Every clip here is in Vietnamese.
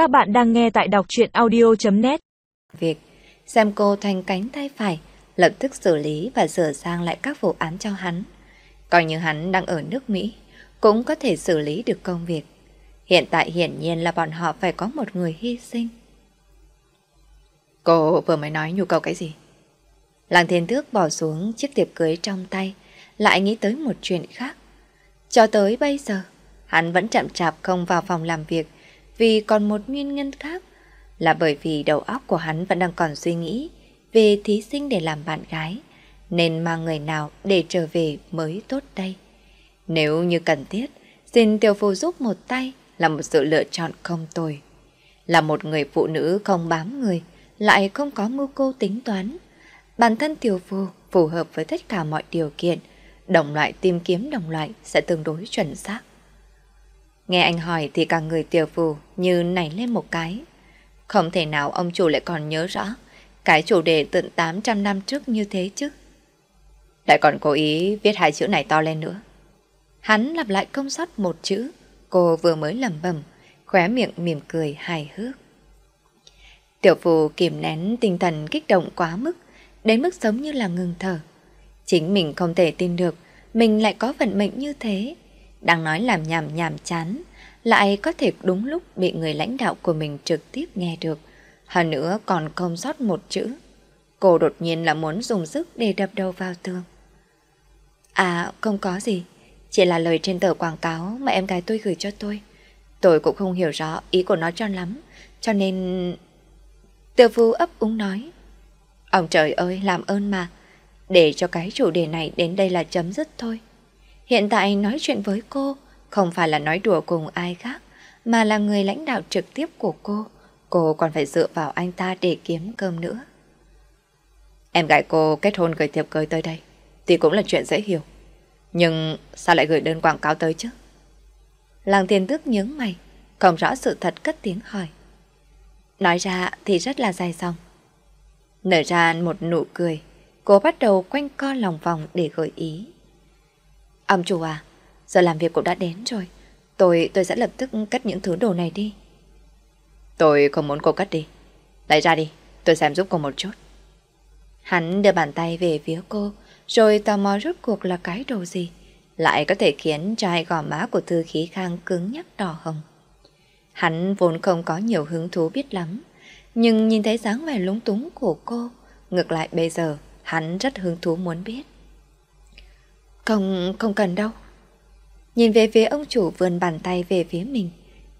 Các bạn đang nghe tại đọc truyện audio.net Việc xem cô thành cánh tay phải, lập tức xử lý và sửa sang lại các vụ án cho hắn. Coi như hắn đang ở nước Mỹ, cũng có thể xử lý được công việc. Hiện tại hiển nhiên là bọn họ phải có một người hy sinh. Cô vừa mới nói nhu cầu cái gì? Làng thiên tước bỏ xuống chiếc tiệp cưới trong tay, lại nghĩ tới một chuyện khác. Cho tới bây giờ, hắn vẫn chậm chạp không vào phòng làm việc vì còn một nguyên nhân khác là bởi vì đầu óc của hắn vẫn đang còn suy nghĩ về thí sinh để làm bạn gái, nên mang người nào để trở về mới tốt đây. Nếu như cần thiết, xin tiểu phu giúp một tay là một sự lựa chọn không tồi. Là một người phụ nữ không bám người, lại không có mưu cô tính toán. Bản thân tiểu phu phù hợp với tất cả mọi điều kiện, đồng loại tìm kiếm đồng loại sẽ tương đối chuẩn xác. Nghe anh hỏi thì cả người tiểu phù như nảy lên một cái. Không thể nào ông chủ lại còn nhớ rõ cái chủ đề tận 800 năm trước như thế chứ. Lại còn cố ý viết hai chữ này to lên nữa. Hắn lặp lại công sót một chữ, cô vừa mới lầm bầm, khóe miệng mỉm cười hài hước. Tiểu phù kìm nén tinh thần kích động quá mức, đến mức giống như là ngừng thở. Chính mình không thể tin được, mình lại có vận mệnh như thế. Đang nói làm nhảm nhảm chán, lại có thể đúng lúc bị người lãnh đạo của mình trực tiếp nghe được. Hơn nữa còn không sót một chữ. Cô đột nhiên là muốn dùng sức để đập đầu vào tường. À, không có gì. Chỉ là lời trên tờ quảng cáo mà em gái tôi gửi cho tôi. Tôi cũng không hiểu rõ ý của nó cho lắm, cho nên... Tiêu phu ấp úng nói. Ông trời ơi, làm ơn mà. Để cho cái chủ đề này đến đây là chấm dứt thôi. Hiện tại nói chuyện với cô không phải là nói đùa cùng ai khác, mà là người lãnh đạo trực tiếp của cô. Cô còn phải dựa vào anh ta để kiếm cơm nữa. Em gái cô kết hôn gửi thiệp cưới tới đây thì cũng là chuyện dễ hiểu. Nhưng sao lại gửi đơn quảng cáo tới chứ? Làng tiền tước nhướng mày, không rõ sự thật cất tiếng hỏi. Nói ra thì rất là dài dòng. Nở ra một nụ cười, cô bắt đầu quanh co lòng vòng để gợi ý. Ông chủ à, giờ làm việc cũng đã đến rồi. Tôi tôi sẽ lập tức cất những thứ đồ này đi. Tôi không muốn cô cất đi. Lấy ra đi, tôi xem giúp cô một chút. Hắn đưa bàn tay về phía cô, rồi tò mò rốt cuộc là cái đồ gì, lại có thể khiến hai gò má của Thư Khí Khang cứng nhắc đỏ hồng. Hắn vốn không có nhiều hứng thú biết lắm, nhưng nhìn thấy dáng vẻ lúng túng của cô, ngược lại bây giờ hắn rất hứng thú muốn biết. Không, không cần đâu. Nhìn về phía ông chủ vươn bàn tay về phía mình,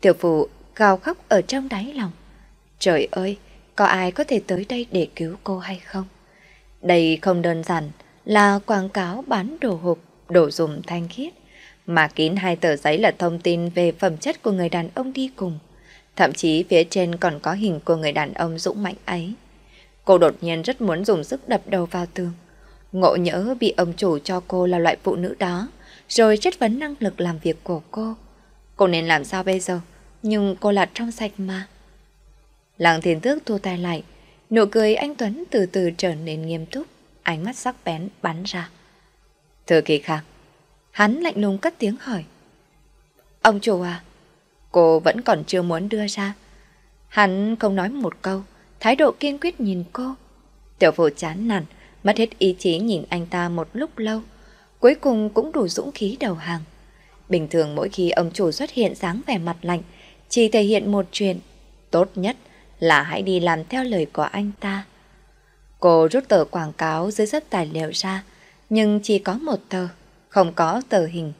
tiểu phụ gào khóc ở trong đáy lòng. Trời ơi, có ai có thể tới đây để cứu cô hay không? Đây không đơn giản là quảng cáo bán đồ hộp, đồ dùng thanh khiết, mà kín hai tờ giấy là thông tin về phẩm chất của người đàn ông đi cùng. Thậm chí phía trên còn có hình của người đàn ông dũng mạnh ấy. Cô đột nhiên rất muốn dùng sức đập đầu vào tường. Ngộ nhỡ bị ông chủ cho cô là loại phụ nữ đó, rồi chất vấn năng lực làm việc của cô. Cô nên làm sao bây giờ? Nhưng cô là trong sạch mà. Lăng thiền tước thu tay lại, nụ cười anh Tuấn từ từ trở nên nghiêm túc, ánh mắt sắc bén bắn ra. Thư kỳ khang, hắn lạnh lùng cất tiếng hỏi. Ông chủ à, cô vẫn còn chưa muốn đưa ra. Hắn không nói một câu, thái độ kiên quyết nhìn cô. Tiểu phụ chán nản, mất hết ý chí nhìn anh ta một lúc lâu, cuối cùng cũng đủ dũng khí đầu hàng. Bình thường mỗi khi ông chủ xuất hiện dáng vẻ mặt lạnh, chỉ thể hiện một chuyện, tốt nhất là hãy đi làm theo lời của anh ta. Cô rút tờ quảng cáo dưới rất tài liệu ra, nhưng chỉ có một tờ, không có tờ hình.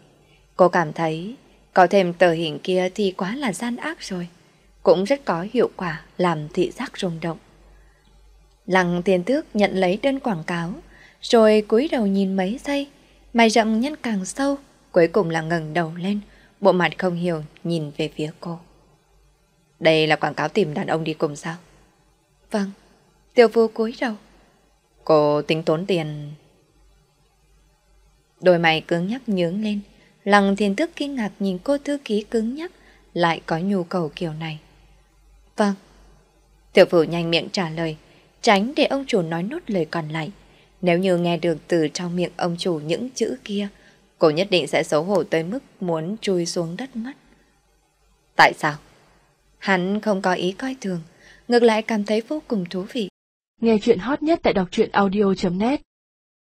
Cô cảm thấy có thêm tờ hình kia thì quá là gian ác rồi. Cũng rất có hiệu quả làm thị giác rung động. Lăng tiền tước nhận lấy đơn quảng cáo, rồi cúi đầu nhìn mấy giây, mày rậm nhân càng sâu, cuối cùng là ngẩng đầu lên, bộ mặt không hiểu nhìn về phía cô. Đây là quảng cáo tìm đàn ông đi cùng sao? Vâng, tiểu phu cúi đầu. Cô tính tốn tiền... Đôi mày cứng nhắc nhướng lên, lăng thiên Tước kinh ngạc nhìn cô thư ký cứng nhắc, lại có nhu cầu kiểu này. Vâng. Tiểu phụ nhanh miệng trả lời, tránh để ông chủ nói nốt lời còn lại. Nếu như nghe được từ trong miệng ông chủ những chữ kia, cô nhất định sẽ xấu hổ tới mức muốn chui xuống đất mất. Tại sao? Hắn không có ý coi thường, ngược lại cảm thấy vô cùng thú vị. Nghe chuyện hot nhất tại đọc truyện audio.net